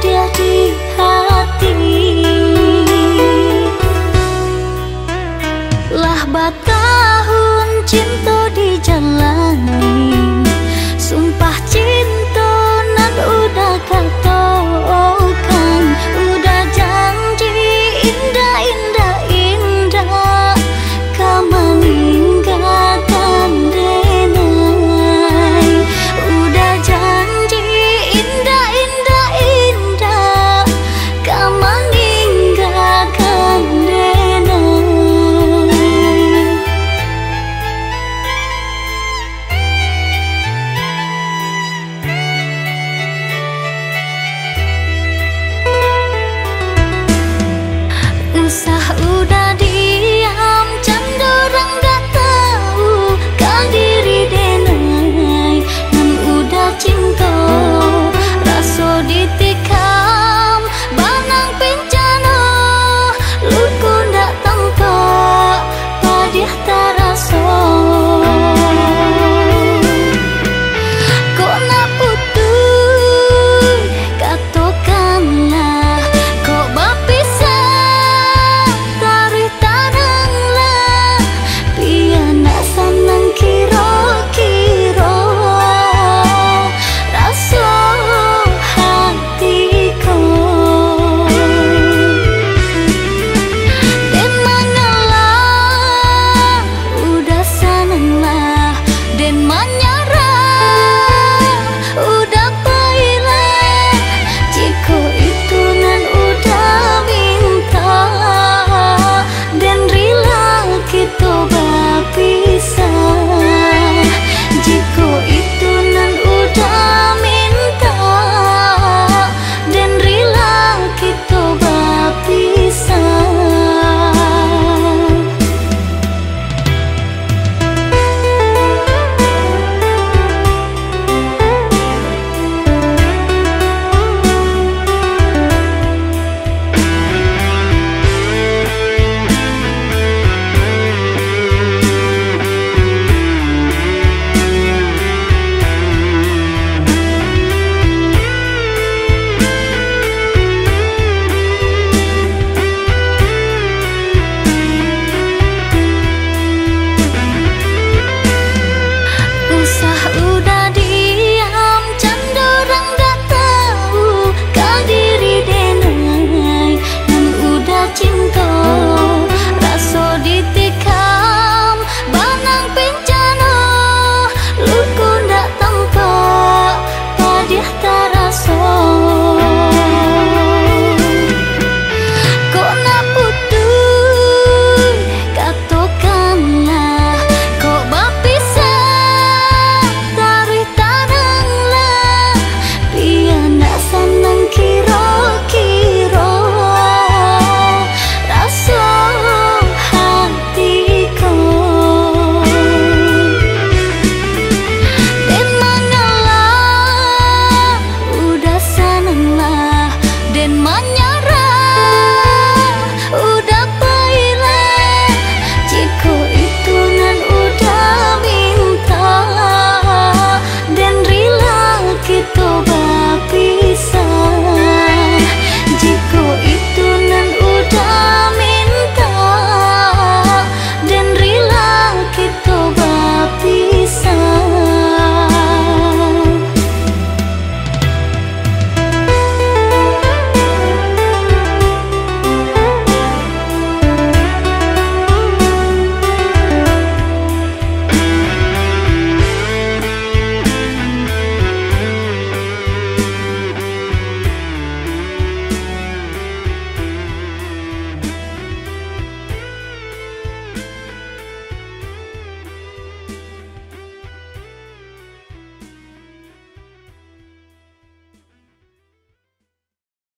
Dear di 万人